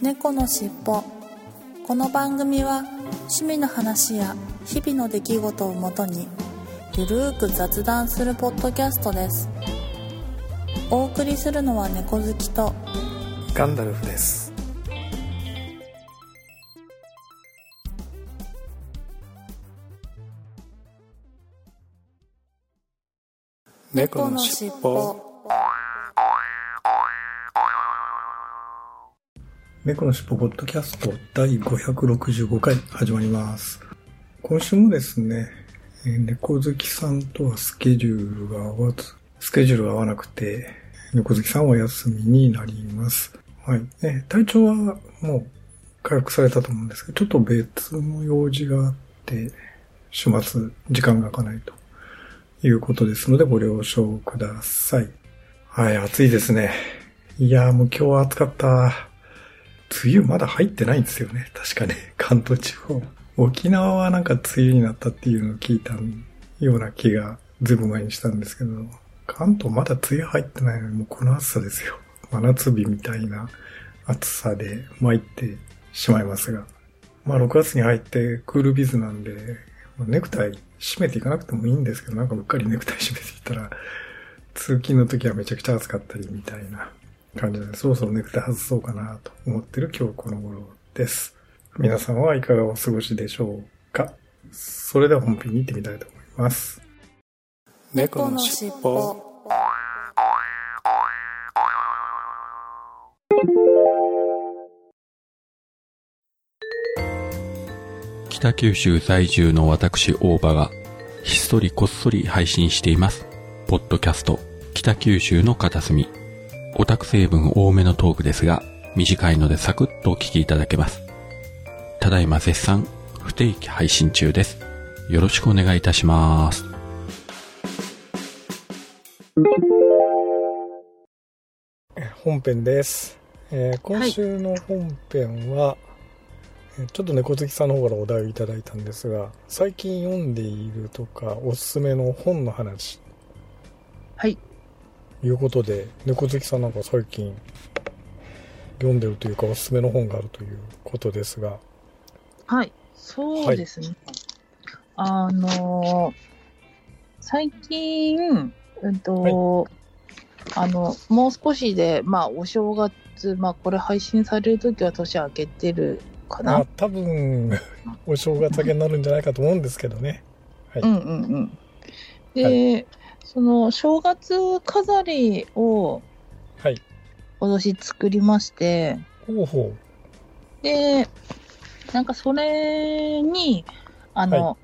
猫のしっぽこの番組は趣味の話や日々の出来事をもとにゆるーく雑談するポッドキャストですお送りするのは猫好きとガンダルフです。猫のしっぽ。猫のしっぽポッドキャスト第565回始まります。今週もですね、猫好きさんとはスケジュールが合わず、スケジュールが合わなくて、猫好きさんはお休みになります。はい。え体調はもう回復されたと思うんですけど、ちょっと別の用事があって、週末時間が空かないということですのでご了承ください。はい、暑いですね。いやーもう今日は暑かった。梅雨まだ入ってないんですよね。確かね、関東地方。沖縄はなんか梅雨になったっていうのを聞いたような気がずいぶん前にしたんですけど、関東まだ梅雨入ってないのにもうこの暑さですよ。真夏日みたいな暑さで参ってしまいますが。まあ6月に入ってクールビズなんで、ネクタイ締めていかなくてもいいんですけど、なんかうっかりネクタイ締めていったら、通勤の時はめちゃくちゃ暑かったりみたいな感じで、そろそろネクタイ外そうかなと思ってる今日この頃です。皆さんはいかがお過ごしでしょうか？それでは本編に行ってみたいと思います。猫のしっぽ北九州在住の私大場がひっそりこっそり配信しています。ポッドキャスト北九州の片隅。オタク成分多めのトークですが、短いのでサクッとお聞きいただけます。ただいま絶賛不定期配信中です。よろしくお願いいたします。本編です。えー今週の本編は、えーちょっと猫好きさんの方からお題をいただいたんですが、最近読んでいるとか、おすすめの本の話。はい。いうことで、猫好きさんなんか最近読んでるというか、おすすめの本があるということですが、はい。そうですね。あのー最近、うんと、あの、もう少しで、まあ、お正月、まあ、これ配信されるときは年明けてるかな。まあ多分、お正月明けになるんじゃないかと思うんですけどね。はい。うんうんうん。で、その、正月飾りをはい。今年作りまして、ほうほで、なんかそれに、あの、は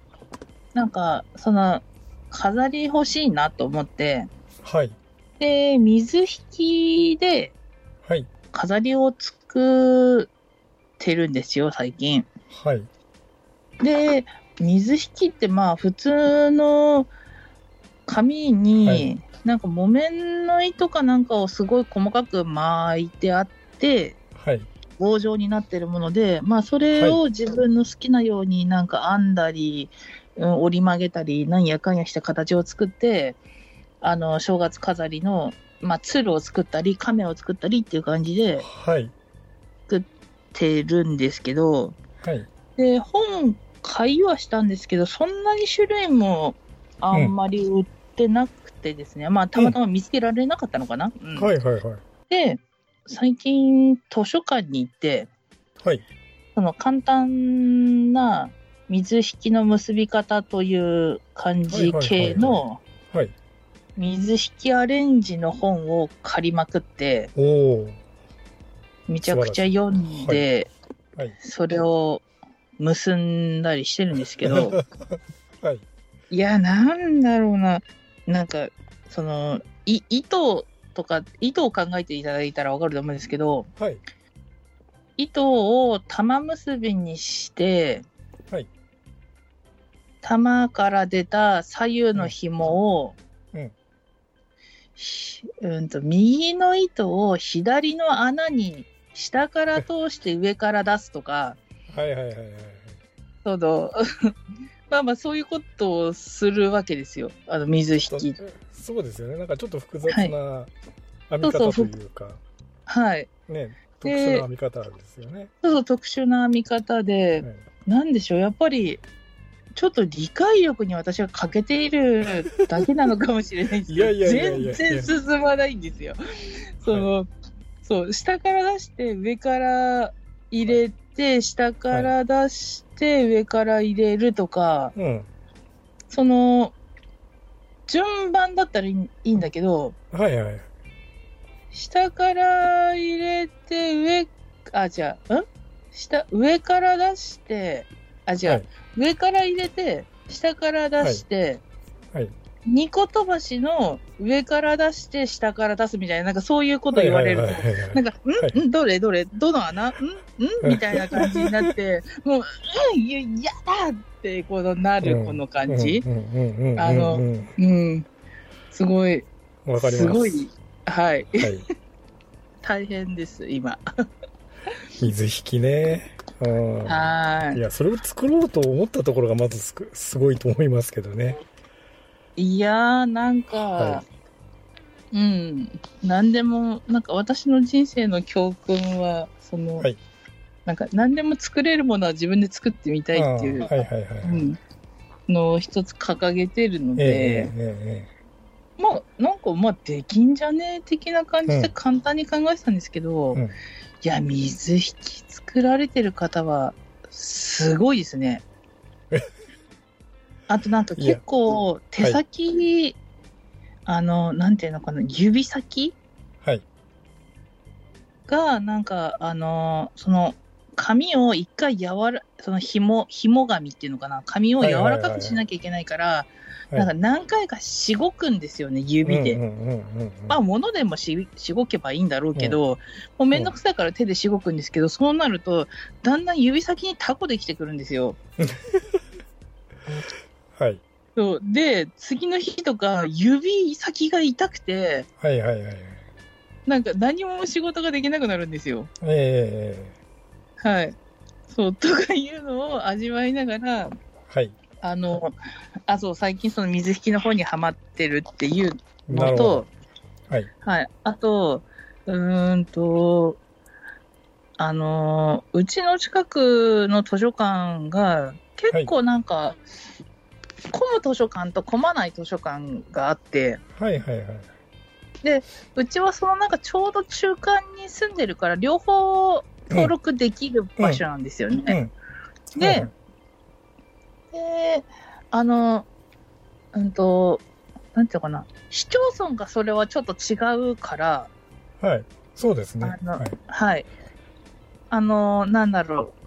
なんか、その、飾り欲しいなと思って、う。はい。で、水引きではい。飾りを作ってるんですよ、最近。はい。で、水引きってまあ普通の紙に、はいなんか木綿の糸かなんかをすごい細かく巻いてあって、はい。棒状になってるもので、まあそれを自分の好きなようになんか編んだり、うん折り曲げたり、なんやかんやした形を作って、あの、正月飾りの、まあ鶴を作ったり、亀を作ったりっていう感じではい。てるんですけど、はい。で、本買いはしたんですけど、そんなに種類もあんまり売ってなくてですね、まあたまたま見つけられなかったのかな。うんはい。はい。はい。で、最近図書館に行って、はい。その簡単な水引きの結び方という感じ系のはい。水引きアレンジの本を借りまくって、おお。めちゃくちゃ読んで、はい。それを結んだりしてるんですけど、はい。いや、なんだろうな。なんか、その、い糸とか、糸を考えていただいたらわかると思うんですけど、はい。糸を玉結びにして、はい玉から出た左右の紐を、うんひうんと右の糸を左の穴に下から通して上から出すとか、はい。はい。はい。はい。そのまあまあそういうことをするわけですよ。あの水引き。そうですよね。なんかちょっと複雑な編み方とそうそういうか、はい。ね。特殊な編み方ですよね。そうそう、特殊な編み方で、はいなんでしょう、やっぱり、ちょっと理解力に私は欠けているだけなのかもしれないですいやいやいやいやいや全然進まないんですよ。その、そう、下から出して、上から入れて、下から出して、上から入れるとか、うん。その、順番だったらいいいいんだけど、はいはい。下から入れて、上、あ、じゃあ、ん？下、上から出して、あ、じゃあ、はい上から入れて、下から出して、はい。二個飛ばしの上から出して、下から出すみたいな、なんかそういうこと言われると、なんか、ん、はいん？どれ？どれ？どの穴？ん？ん？みたいな感じになって、もう、うん、いややだって、このなるこの感じ。あのうんうん。すごい、わかります。すごい、はい。はい。大変です、今。水引きね。うん。はいや、それを作ろうと思ったところがまずすごいと思いますけどね。い。いやー、なんか、はうん。なんでも、なんか私の人生の教訓は、その、はいなんか何でも作れるものは自分で作ってみたいっていう、はいはいはい。うん、のを一つ掲げてるのえで、えええまあ、なんか、まあ、できんじゃねえ的な感じうんで簡単に考えてたんですけど、うんいや、水引き作られてる方は、すごいですね。あとなんか結構、手先、あの、なんていうのかな、指先えはい。が、なんか、あの、その、紙を一回柔ら、その紐、紐紙っていうのかな、紙を柔らかくしなきゃいけないから、はいなんか何回かしごくんですよね、指で。うんうんうんうんうんまあ、物でもししごけばいいんだろうけど、もうめんどくさいから手でしごくんですけど、そうなると、だんだん指先にタコできてくるんですよ。はい。そうで、次の日とか、指先が痛くて、はいはいはいはい。なんか何も仕事ができなくなるんですよ。えええはい。そう、とかいうのを味わいながら、えはい。あの、あ、そう、最近その水引きの方にはまってるっていうのと。はい。はい。あと、うーんと、あのーうちの近くの図書館が結構なんか、混む図書館と混まない図書館があって、はいはいはい。うちはそのなんかちょうど中間に住んでるから、両方登録できる場所なんですよね。うん。で、で、あの、うんと、なんていうのかな、市町村がそれはちょっと違うから、はい。そうですね。あのはい、はい。あの、なんだろう。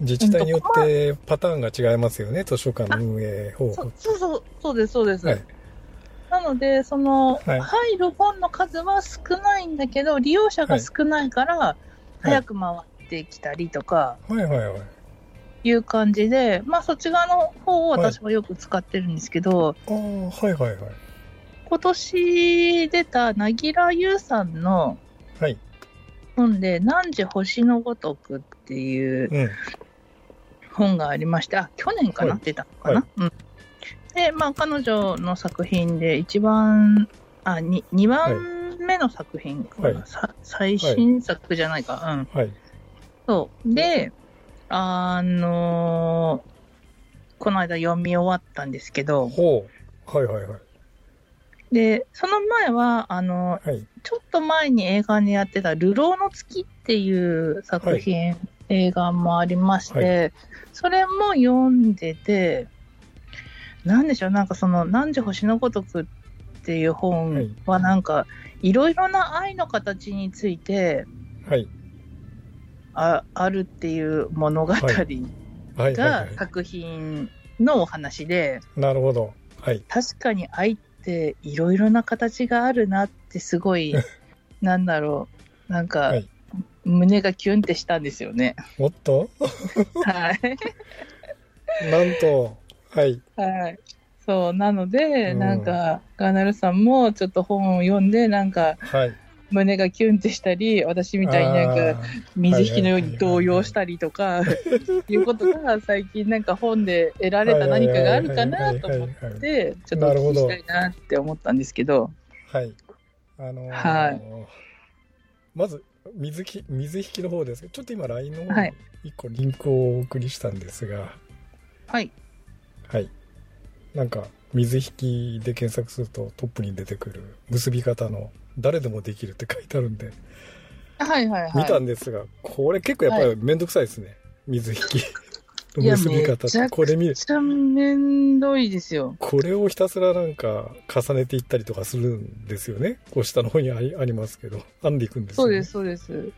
自治体によってパターンが違いますよね、図書館の運営方そ法。そうそう、そうです、そうです。はい。なので、その、はい入る本の数は少ないんだけど、利用者が少ないから、早く回ってきたりとか、はいはいはい。いう感じで、まあそっち側の方を私はよく使ってるんですけど、ああ、はいはいはい。今年出たなぎらゆうさんのはい。本で、何時星のごとくっていううん。本がありまして、あ、去年かな、はい出たのかな、うん。で、まあ彼女の作品で一番、あ、に2番目の作品はいさ最新作じゃないか、うん。はい。そう。で、あのーこの間読み終わったんですけど、ほう。はいはいはい。で、その前は、あの、はい。ちょっと前に映画にやってた、流浪の月っていう作品、映画もありまして、それも読んでて、なんでしょう、なんかその、何時星のごとくっていう本はなんか、いろいろな愛の形についてはい。ああるっていう物語はいはいはいがはい。作品のお話で、なるほど。はい。確かに愛っていろいろな形があるなってすごい、なんだろう、なんか、はい胸がキュンってしたんですよね。おっと？はい。なんと、はい。はい。そう、なので、うんなんか、ガーナルさんもちょっと本を読んで、なんか、はい。胸がキュンってしたり、私みたいになんか、水引きのように動揺したりとか、いうことが最近なんか本で得られた何かがあるかなと思って、ちょっとお聞きしたいなって思ったんですけど、はい。あのーはい。まず、水き、水引きの方ですけど、ちょっと今 LINE の方にはい。一個リンクをお送りしたんですが、はい。はい。なんか、水引きで検索するとトップに出てくる結び方の誰でもできるって書いてあるんで、はいはいはい。見たんですが、これ結構やっぱりめんどくさいですね。水引き結び方これ見めっちゃめんどいですよ。これをひたすらなんか重ねていったりとかするんですよね。こう下の方にありありますけど、編んでいくんですよ、ね。そうです、そうです。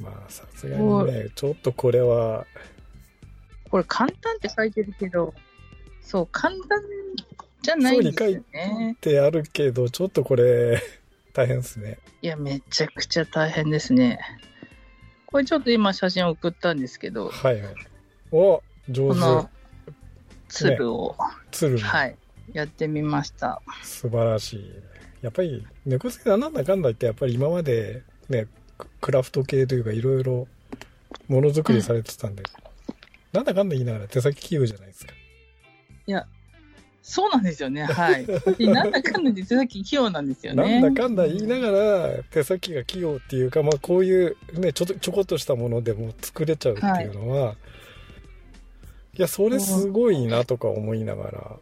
まあさすがにね、ちょっとこれは、これ簡単って書いてるけど、そう、簡単じゃないんですよね。ってあるけど、ちょっとこれ、大変ですね。いや、めちゃくちゃ大変ですね。これちょっと今写真送ったんですけど、はいはい。お上この手。鶴を、鶴のはい、やってみました。素晴らしい。やっぱり、猫好きだなんだかんだ言って、やっぱり今までね、ククラフト系というかいろいろものづくりされてたんで、なんだかんだ言いながら手先器用じゃないですか。いや、そうなんですよね。はい。でなんだかんだで手先器用なんですよね。なんだかんだ言いながら手先が器用っていうか、まあこういうね、ちょっとちょこっとしたものでも作れちゃうっていうのは、い、や、それすごいなとか思いながら。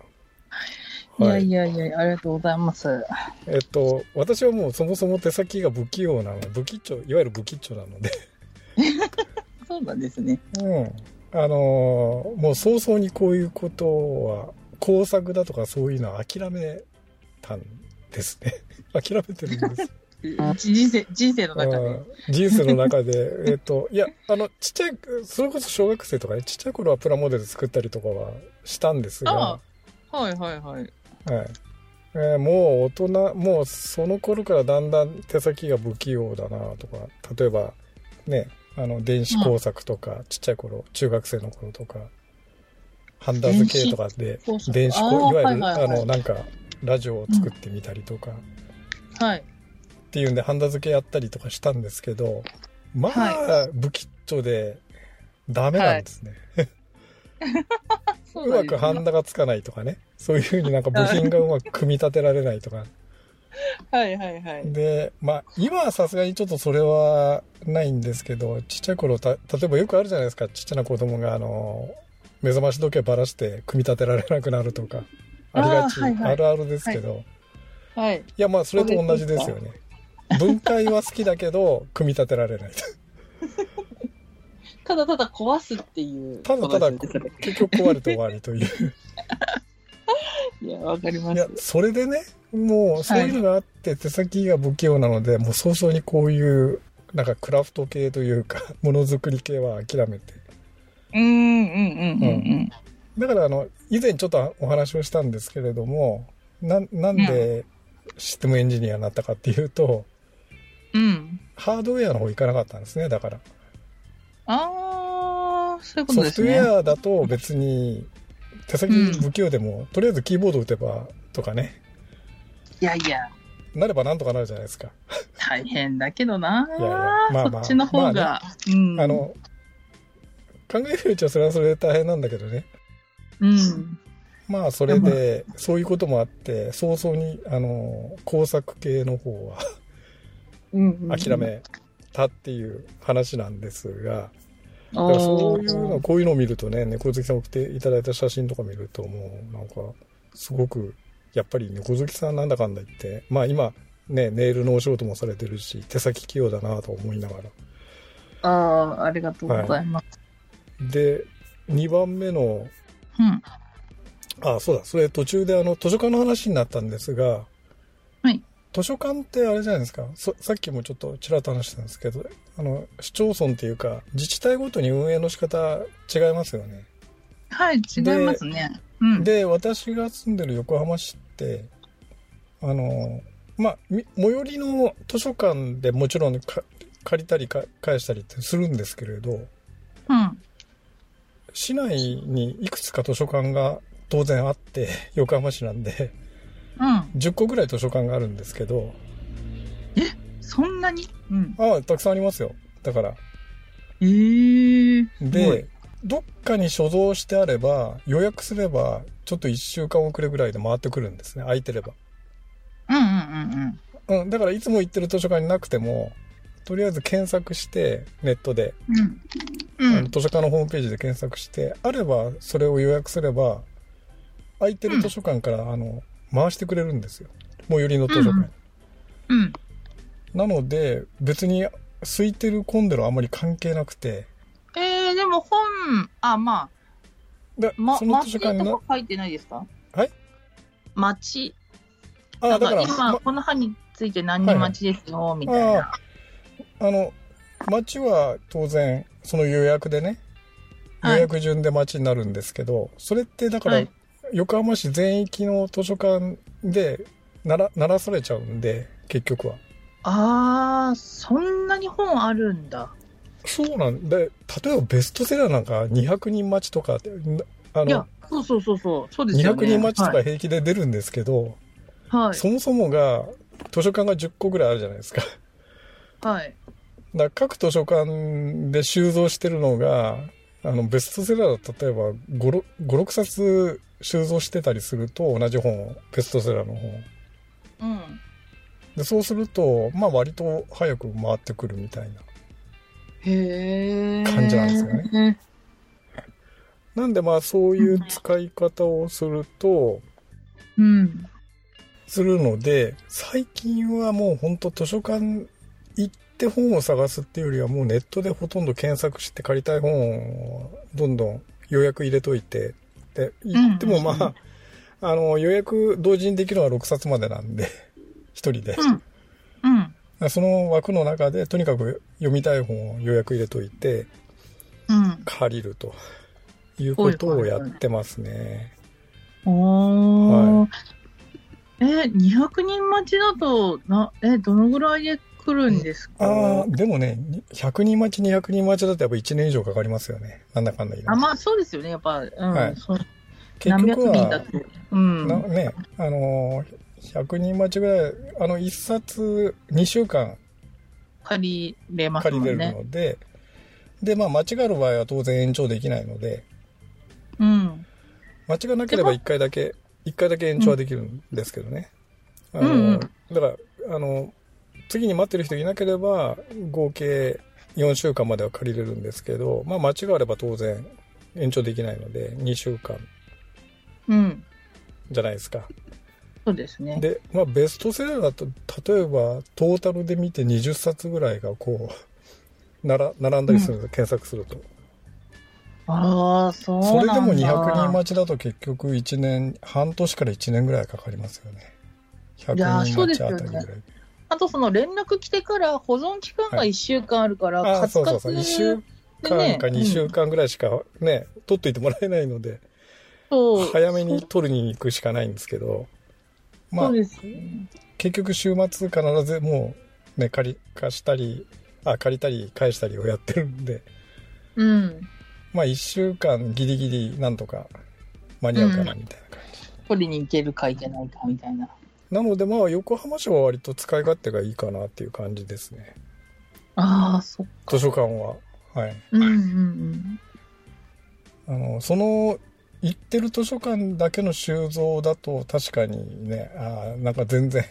いやはいいやいや、ありがとうございます。えっと、私はもうそもそも手先が不器用なの、不吉祥、いわゆる不吉祥なので、そうなんですね。うん。あのーもう早々にこういうことは、工作だとかそういうのは諦めたんですね。諦めてるんです。人生、人生の中で。うん人生の中で、えっと、いや、あの、ちっちゃい、それこそ小学生とかね、ちっちゃい頃はプラモデル作ったりとかはしたんですが、あはいはいはい。はい。えーもう大人、もうその頃からだんだん手先が不器用だなとか、例えば、ね、あの、電子工作とか、ちっちゃい頃、中学生の頃とか、ハンダ付けとかで、電子工、いわゆる、あの、なんか、ラジオを作ってみたりとか、はい。っていうんで、ハンダ付けやったりとかしたんですけど、まあ、は不吉祥で、ダメなんですね。そうまくハンダがつかないとかね。そういうふうになんか部品がうまく組み立てられないとか。はいはいはい。で、まあ、今はさすがにちょっとそれはないんですけど、ちっちゃい頃た、例えばよくあるじゃないですか、ちっちゃな子供があの、目覚まし時計ばらして組み立てられなくなるとか。ありがち、あーはいはいあるあるですけど。はい。いや、まあ、それと同じですよね。分解は好きだけど、組み立てられない。ただただ壊すっていう。ただただ、結局壊れて終わりという。いや、わかりまいやす。、それでね、もう、そういうのがあって、手先が不器用なので、もう早々にこういう、なんかクラフト系というか、ものづくり系は諦めて。うんうんうんうんだから、あの、以前ちょっとお話をしたんですけれども、な、なんでシステムエンジニアになったかっていうと、うん。うん。ハードウェアの方行かなかったんですね、だから。ああ、そういうこソフトウとですね。ェアだと別に、手先不器用でも、とりあえずキーボード打てば、とかね、いやいや、なればなんとかなるじゃないですか。大変だけどな いやいやまあまあそっちの方が。うん。あ、の、考えるうちはそれはそれで大変なんだけどね。うん。まあ、それで、そういうこともあって、早々に、あの、工作系の方はうん。諦めたっていう話なんですが、だあからそういうーの、こういうのを見るとね、猫好きさん送っていただいた写真とか見ると、もう、なんか、すごく、やっぱり猫好きさんなんだかんだ言って、まあ今、ね、ネイルのお仕事もされてるし、手先器用だなと思いながら。あー、ありがとうございます。で、2番目の、うん。あ、そうだ、それ途中であの、図書館の話になったんですが、はい。図書館ってあれじゃないですか。そさっきもちょっとちらっと話したんですけど、あの、市町村っていうか、自治体ごとに運営の仕方違いますよね。はい、違いますね。うん。で、私が住んでる横浜市って、あの、まあ、み最寄りの図書館でもちろんか借りたりか返したりってするんですけれど、うん。市内にいくつか図書館が当然あって、横浜市なんで、うん。10個ぐらい図書館があるんですけど、そんなに？うん。ああ、たくさんありますよ。だから。ええー。で、どっかに所蔵してあれば、予約すれば、ちょっと1週間遅れぐらいで回ってくるんですね。空いてれば。うんうんうんうん。うん、だからいつも行ってる図書館になくても、とりあえず検索して、ネットで、うん。うん。図書館のホームページで検索して、あればそれを予約すれば、空いてる図書館から、あの、回してくれるんですよ。最寄りの図書館に。うん。なので、別に空いてる混んでるあまり関係なくて、えー、でも本、あ、まであ、ま、その図書館の町と、か書いてないですか？はい？町。あ、だから、今、まこの歯について何人待ちですよ、みたいな。あの、町は当然、その予約でね、予はい約順で町になるんですけど、それってだから、はい横浜市全域の図書館でなら、ならされちゃうんで、結局は。あー、そんなに本あるんだ。そうなんで、例えばベストセラーなんか200人待ちとかって、なあいやの、、そうそうそうそう、そうですよね。200人待ちとはい。か平気で出るんですけど、はい。そもそもが図書館が10個ぐらいあるじゃないですか。はい。だ各図書館で収蔵してるのが、あの、ベストセラーだ例えば5、6 6冊収蔵してたりすると同じ本を、ベストセラーの本を。うん。で、そうすると、まあ割と早く回ってくるみたいな。感じなんですよねね。なんでまあそういう使い方をすると、うん。するので、最近はもう本当図書館行って本を探すっていうよりはもうネットでほとんど検索して借りたい本をどんどん予約入れといて、で、行ってもまあ、あの、予約同時にできるのは6冊までなんで、一人で。うん。うん。その枠の中でとにかく読みたい本を予約入れといてうん。借りるということをやってますね。おー。え、200人待ちだと、な、え、どのぐらいで来るんですか？ああ、でもね、100人待ち、200人待ちだとやっぱ1年以上かかりますよね。なんだかんだ言いあ、まあそうですよね。やっぱ、うん。はい結局は。うん。なね、あのー、100人待ちぐらい、あの、1冊2週間借りれます借りれる。ので、で、まあ、間違える場合は当然延長できないので、うん。間違なければ1回だけ、1回だけ延長はできるんですけどね。あのうんうんだから、あの、次に待ってる人いなければ、合計4週間までは借りれるんですけど、まあ、間違えれば当然延長できないので、2週間うん。じゃないですか。そうですね。で、まあ、ベストセラーだと、例えば、トータルで見て20冊ぐらいがこう、なら、並んだりする、検索すると。ああ、そうそなんだ。れでも200人待ちだと結局1年、半年から1年ぐらいかかりますよね。100いやー人待ちあたりぐらい。あとその連絡来てから保存期間が1週間あるから、ああ、カツカツそうそうそう。1週で間ねか2週間ぐらいしかね、取っといてもらえないので、早めに取りに行くしかないんですけど、まあ。結局週末必ずもうね、借り、貸したり、あ、借りたり返したりをやってるんで、うん。まあ1週間ギリギリなんとか間に合うかなみたいな感じ。取りに行けるか行けないかみたいな。なのでまあ横浜市は割と使い勝手がいいかなっていう感じですね。ああ、そっか。図書館は。はい。うんうんうん。あの、その、行ってる図書館だけの収蔵だと確かにね、あーなんか全然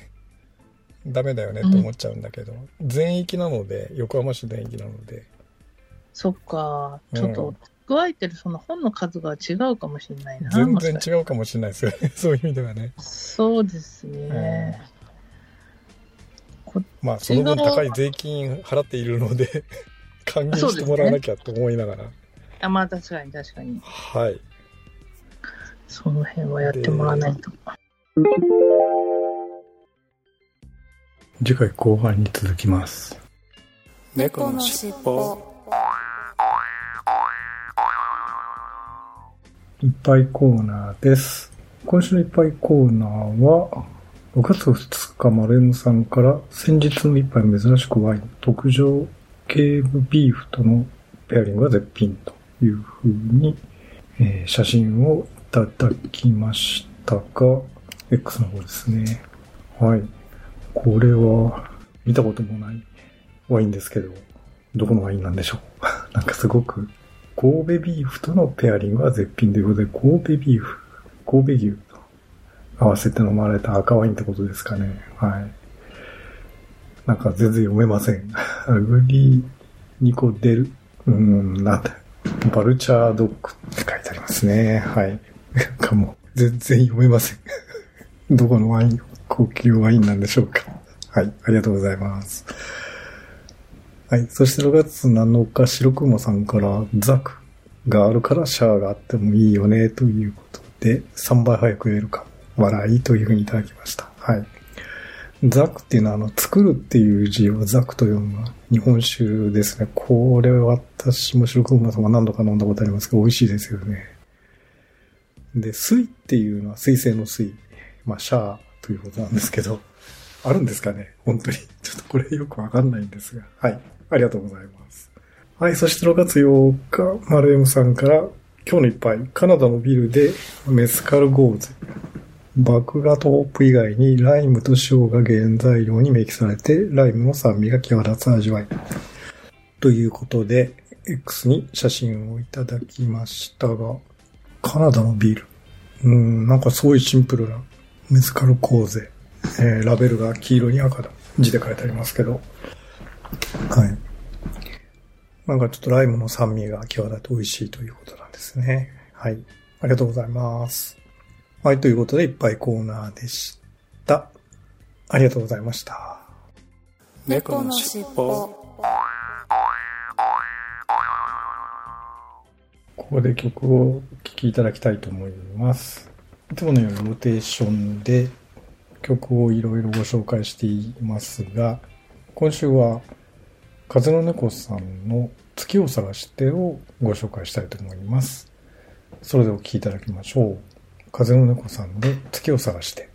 ダメだよねって思っちゃうんだけど、全域なので、横浜市全域なので、そっか。うんちょっと、加えてるその本の数が違うかもしれないな。全然違うかもしれないですよね。そういう意味ではね。そうですね。こまあ、その分高い税金払っているので、還元してもらわなきゃと思いながら。あまあ確かに確かに。はい。その辺はやってもらわないと。次回後半に続きます。猫のしっぽいっぱいコーナーです。今週のいっぱいコーナーは、6月2日、マレムさんから、先日の一杯珍しくワイン、特上ケーブビーフとのペアリングが絶品という風に、えー写真をいただきましたが、X の方ですね。はい。これは、見たこともないワインですけど、どこのワインなんでしょう？なんかすごく神戸ビーフとのペアリングは絶品ということで、神戸ビーフ、神戸牛と合わせて飲まれた赤ワインってことですかね。はい。なんか全然読めません。タグリニコデル、うん、なんだ、バルチャードッグって書いてありますね。はい。なんかもう、全然読めません。どこのワイン、高級ワインなんでしょうか。はい、ありがとうございます。はい、そして6月7日、白雲さんからザクがあるからシャアがあってもいいよね、ということで、3倍早く言えるか、笑いというふうにいただきました。はい。ザクっていうのは、あの、作るっていう字をザクと読むのは日本酒ですね。これは私も白熊さんは何度か飲んだことありますけど、美味しいですよね。で、水っていうのは水星の水。まあ、シャーということなんですけど、あるんですかね？本当に。ちょっとこれよくわかんないんですが。はい。ありがとうございます。はい。そして6月8日、マルエムさんから、今日の一杯、カナダのビルでメスカルゴーズ。麦芽トープ以外にライムと塩が原材料に明記されて、ライムの酸味が際立つ味わい。ということで、X に写真をいただきましたが、カナダのビール。うん、なんかすごいシンプルなメスカルコーゼ。えー、ラベルが黄色に赤だ。字で書いてありますけど。はい。なんかちょっとライムの酸味が際立って美味しいということなんですね。はい。ありがとうございます。はい、ということでいっぱいコーナーでした。ありがとうございました。猫のしっぽ。ここで曲をお聴きいただきたいと思います。いつものようにローテーションで曲をいろいろご紹介していますが、今週は風の猫さんの月を探してをご紹介したいと思います。それではお聴きいただきましょう。風の猫さんで月を探して。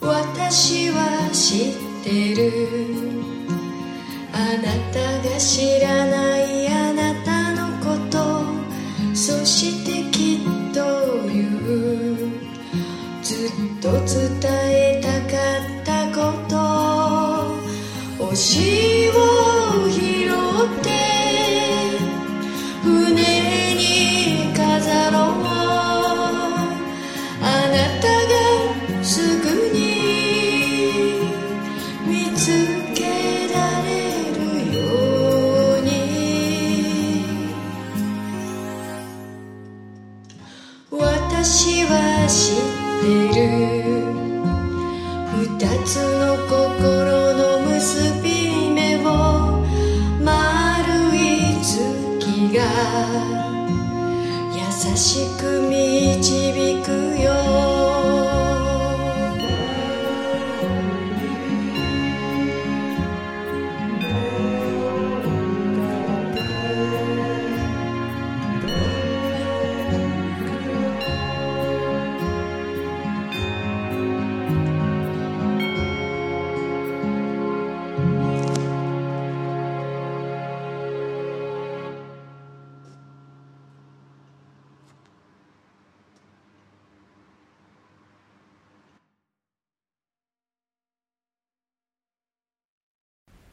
私は知ってる。あなたが知らないあなたのこと。そしてきっと言う。ずっと伝えたかったこと。教え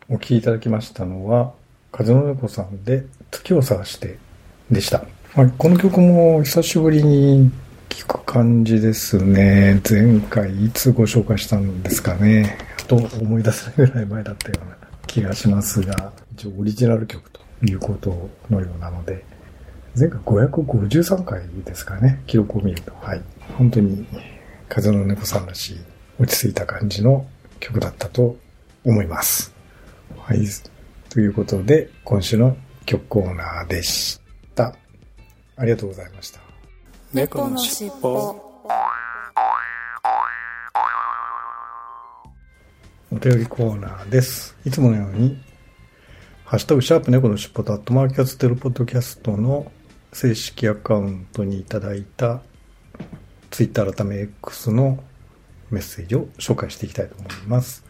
お聴きいただきましたのは、風の猫さんで月を探してでした。はい、この曲も久しぶりに聞く感じですね。前回いつご紹介したんですかね。と思い出せないぐらい前だったような気がしますが、一応オリジナル曲ということのようなので、前回553回ですかね、記録を見ると。はい。本当に風の猫さんらしい落ち着いた感じの曲だったと思います。はい。ということで、今週の曲コーナーでした。ありがとうございました。猫のしっぽ。お便りコーナーです。いつものように、ハッシュタグシャープ猫のしっぽとアットマーキャステルポッドキャストの正式アカウントにいただいた Twitter 改め X のメッセージを紹介していきたいと思います。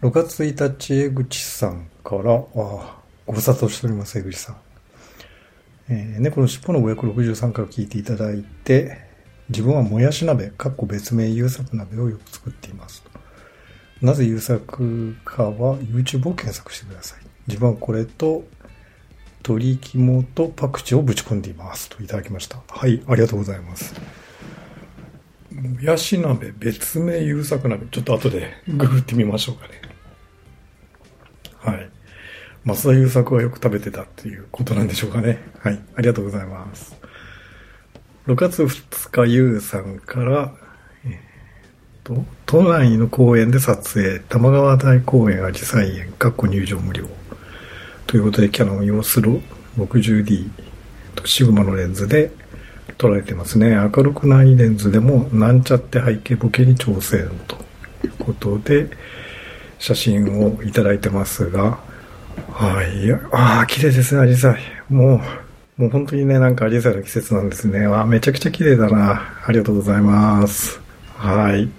6月1日、江口さんから、ああご無沙汰しております、江口さん。えー、猫のしっぽの563回を聞いていただいて、自分はもやし鍋、かっこ別名優作鍋をよく作っています。なぜ優作かは YouTube を検索してください。自分はこれと鶏肝とパクチーをぶち込んでいますといただきました。はい、ありがとうございます。もやし鍋、別名優作鍋。ちょっと後でググってみましょうかね。はい。増田優作はよく食べてたっていうことなんでしょうかね。はい。ありがとうございます。6月2日、ゆうさんから、えー、と、都内の公園で撮影、玉川大公園アジサイ園、かっこ入場無料。ということで、キャノン要する 60D とシグマのレンズで撮られてますね。明るくないレンズでも、なんちゃって背景ボケに挑戦ということで、写真をいただいてますが、はい。ああ、綺麗ですね、アジサイ。もう、もう本当にね、なんかアジサイの季節なんですね。わあ、めちゃくちゃ綺麗だな。ありがとうございます。はい。い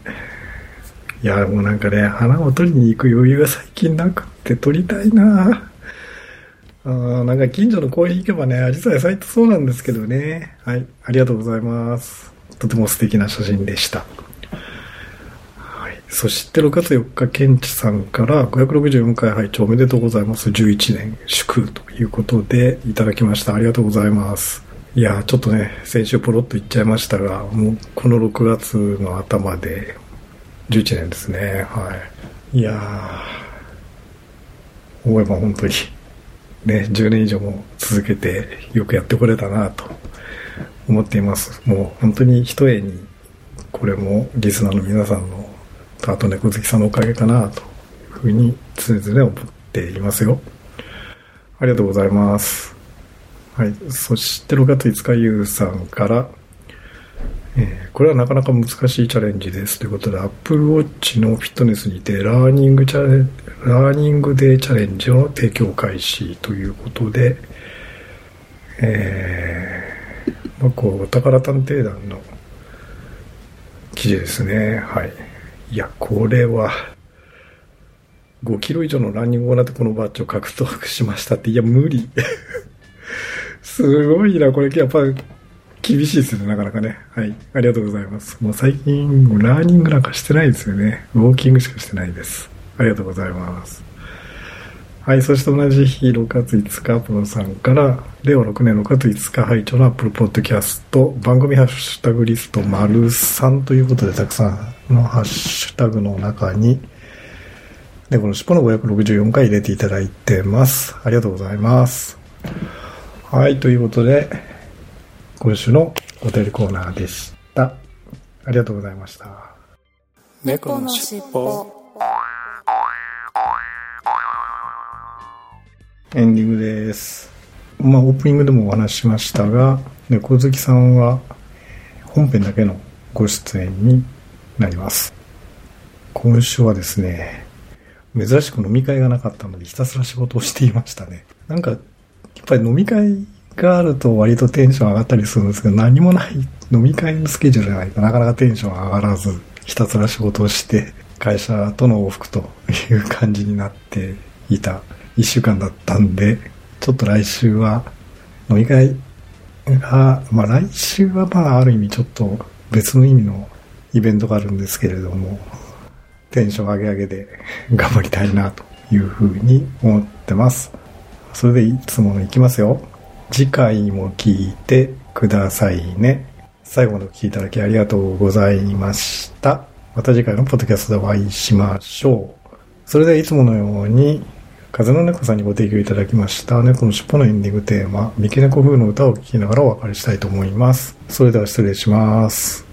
や、もうなんかね、花を取りに行く余裕が最近なくって撮りたいな。あなんか近所の公園行けばね、アジサイ咲いてそうなんですけどね。はい。ありがとうございます。とても素敵な写真でした。そして6月4日、ケンチさんから564回拝聴おめでとうございます。11年祝ということでいただきました。ありがとうございます。いやちょっとね、先週ポロッと言っちゃいましたが、もうこの6月の頭で11年ですね。はい。いやー、思えば本当にね、10年以上も続けてよくやってこれたなと思っています。もう本当に一重にこれもリスナーの皆さんのあと猫好きさんのおかげかなというふうに常々思っていますよ。ありがとうございます。はい。そして6月5日ゆうさんから、えー、これはなかなか難しいチャレンジです。ということで、Apple Watch のフィットネスにて、ランニングチャレンランニングデーチャレンジの提供開始ということで、えー、まあ、こう、お宝探偵団の記事ですね。はい。いや、これは、5キロ以上のランニングを行ってこのバッジを獲得しましたって、いや、無理。すごいな、これ、やっぱ、厳しいですね、なかなかね。はい。ありがとうございます。もう最近、ラーニングなんかしてないですよね。ウォーキングしかしてないです。ありがとうございます。はい、そして同じ日6月5日、アプロさんから、令和6年6月5日配聴のアップルポッドキャスト、番組ハッシュタグリスト丸3ということでたくさんのハッシュタグの中に、で、この尻尾の564回入れていただいてます。ありがとうございます。はい、ということで、今週のお便りコーナーでした。ありがとうございました。猫のしっぽ。エンディングです。まあ、オープニングでもお話ししましたが、猫好きさんは本編だけのご出演になります。今週はですね、珍しく飲み会がなかったのでひたすら仕事をしていましたね。なんか、やっぱり飲み会があると割とテンション上がったりするんですけど、何もない飲み会のスケジュールじゃないとなかなかテンション上がらず、ひたすら仕事をして、会社との往復という感じになっていた1週間だったんで、ちょっと来週は飲み会が、まあ来週はまあある意味ちょっと別の意味のイベントがあるんですけれども、テンション上げ上げで頑張りたいなというふうに思ってます。それでいつものいきますよ。次回も聞いてくださいね。最後の聞きいただきありがとうございました。また次回のポッドキャストでお会いしましょう。それではいつものように風の猫さんにご提供いただきました猫の尻尾のエンディングテーマ、三毛猫風の歌を聴きながらお別れしたいと思います。それでは失礼します。